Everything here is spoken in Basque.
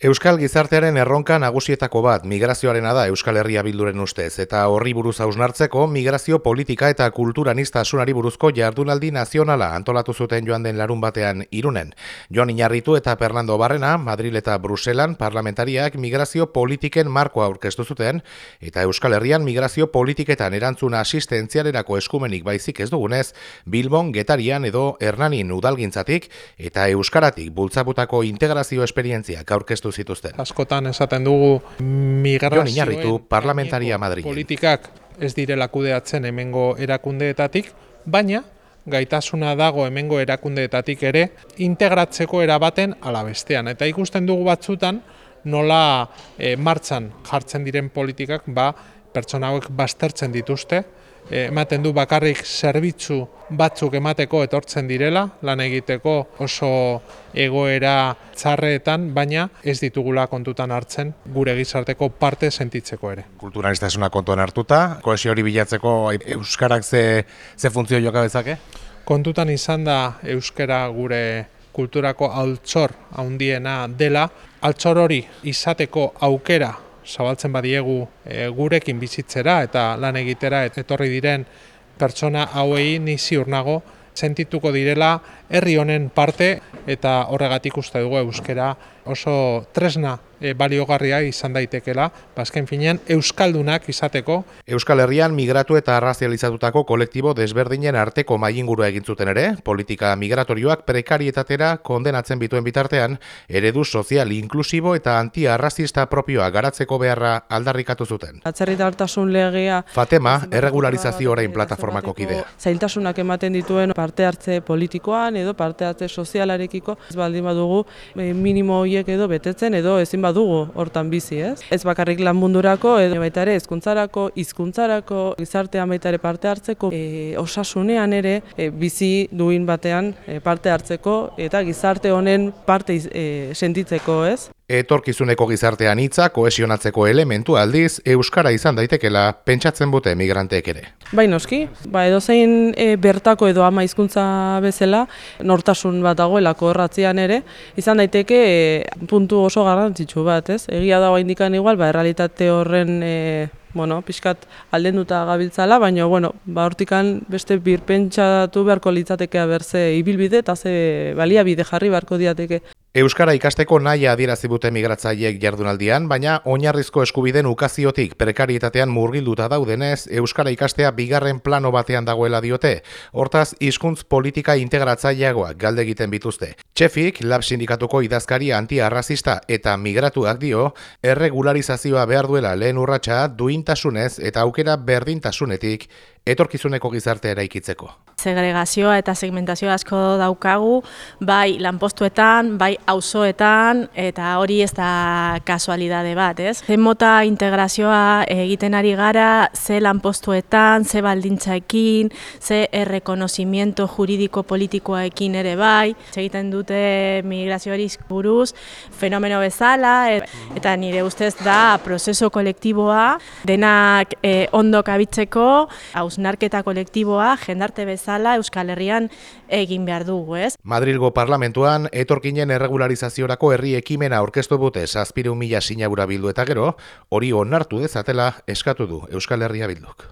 Euskal gizartearen erronka nagusietako bat migrazioarena da Euskal Herria bilduren ustez eta horri buruz hausnartzeko migrazio politika eta kulturanistasunari buruzko jardunaldi nazionala antolatu zuten joan den larun batean irunen. Joan Inarritu eta Fernando Barrena, Madrid eta Bruselan parlamentariak migrazio politiken markoa aurkeztu zuten eta Euskal Herrian migrazio politiketan erantzuna asistentzialerako eskumenik baizik ez dugunez, Bilbon, Getarian edo Hernanin udalgintzatik eta Euskaratik bultzaputako integrazio esperientziak aurkeztu zituzten. Askotan esaten dugu migrazioen parlamentaria Madrid. Politikak ez direla kudeatzen hemengo erakundeetatik, baina gaitasuna dago hemengo erakundeetatik ere integratzeko erabaten alabestean. Eta ikusten dugu batzutan nola e, martxan jartzen diren politikak ba, pertsona hauek baztertzen dituzte, ematen du bakarrik zerbitzu batzuk emateko etortzen direla, lan egiteko oso egoera txarreetan, baina ez ditugula kontutan hartzen gure gizarteko parte sentitzeko ere. Kulturalistasuna kontuan hartuta, kohesio hori bilatzeko Euskarak ze, ze funtzio joka bezake? Kontutan izan da Euskara gure kulturako altzor handiena dela, altzor hori izateko aukera zabaltzen badiegu e, gurekin bizitzera eta lan egitera etorri diren pertsona hauei ni ziur nago. Sentituko direla herri honen parte eta horregatik uste dugu euskera oso tresna e, baliogarria izan daitekela, bazken ba, finean euskaldunak izateko. Euskal Herrian migratu eta arrazializatutako kolektibo desberdinen arteko maingurua egin zuten ere, politika migratorioak prekarietatera kondenatzen bituen bitartean, eredu sozial inklusibo eta antiarrazista propioa garatzeko beharra aldarrikatu zuten. Atzerritartasun legea Fatema, erregularizazio orain plataformako kidea. Zailtasunak ematen dituen parte hartze politikoan edo parte hartze sozialarekiko, ez baldin badugu eh, minimo horiek edo betetzen edo ezin badugu hortan bizi, ez? Ez bakarrik lan mundurako, edo baita ere ezkuntzarako, hizkuntzarako, gizartean baita ere parte hartzeko, e, osasunean ere e, bizi duin batean e, parte hartzeko eta gizarte honen parte e, sentitzeko, ez? Etorkizuneko gizartean hitza kohesionatzeko elementu aldiz euskara izan daitekela pentsatzen bute emigranteek ere. Bai noski, ba edozein e, bertako edo ama hizkuntza bezala nortasun bat dagoelako erratzean ere, izan daiteke e, puntu oso garrantzitsu bat, ez? Egia da indikan igual, ba errealitate horren e, bueno, pixkat aldenduta gabiltzala, baina bueno, ba hortikan beste birpentsatu beharko litzatekea berze ibilbide eta ze baliabide jarri beharko diateke. Euskara ikasteko nahi adierazi dute migratzaileek jardunaldian, baina oinarrizko eskubiden ukaziotik prekarietatean murgilduta daudenez, Euskara ikastea bigarren plano batean dagoela diote. Hortaz, hizkuntz politika integratzaileagoak galde egiten bituzte. Txefik, lab sindikatuko idazkari antiarrazista eta migratuak dio, erregularizazioa behar duela lehen urratsa duintasunez eta aukera berdintasunetik etorkizuneko gizartea eraikitzeko. Segregazioa eta segmentazio asko daukagu, bai lanpostuetan, bai auzoetan eta hori ez da kasualidade bat, ez? Zen mota integrazioa egiten ari gara, ze lanpostuetan, ze baldintzaekin, ze errekonozimiento juridiko politikoekin ere bai, egiten dute migrazioari buruz, fenomeno bezala, eta nire ustez da prozeso kolektiboa, denak eh, ondo kabitzeko, hausnarketa kolektiboa jendarte bezala Euskal Herrian egin behar dugu, ez? Madrilgo parlamentuan etorkinen erregularizaziorako herri ekimena aurkeztu dute 7.000 sinabura bildu eta gero, hori onartu dezatela eskatu du Euskal Herria bilduk.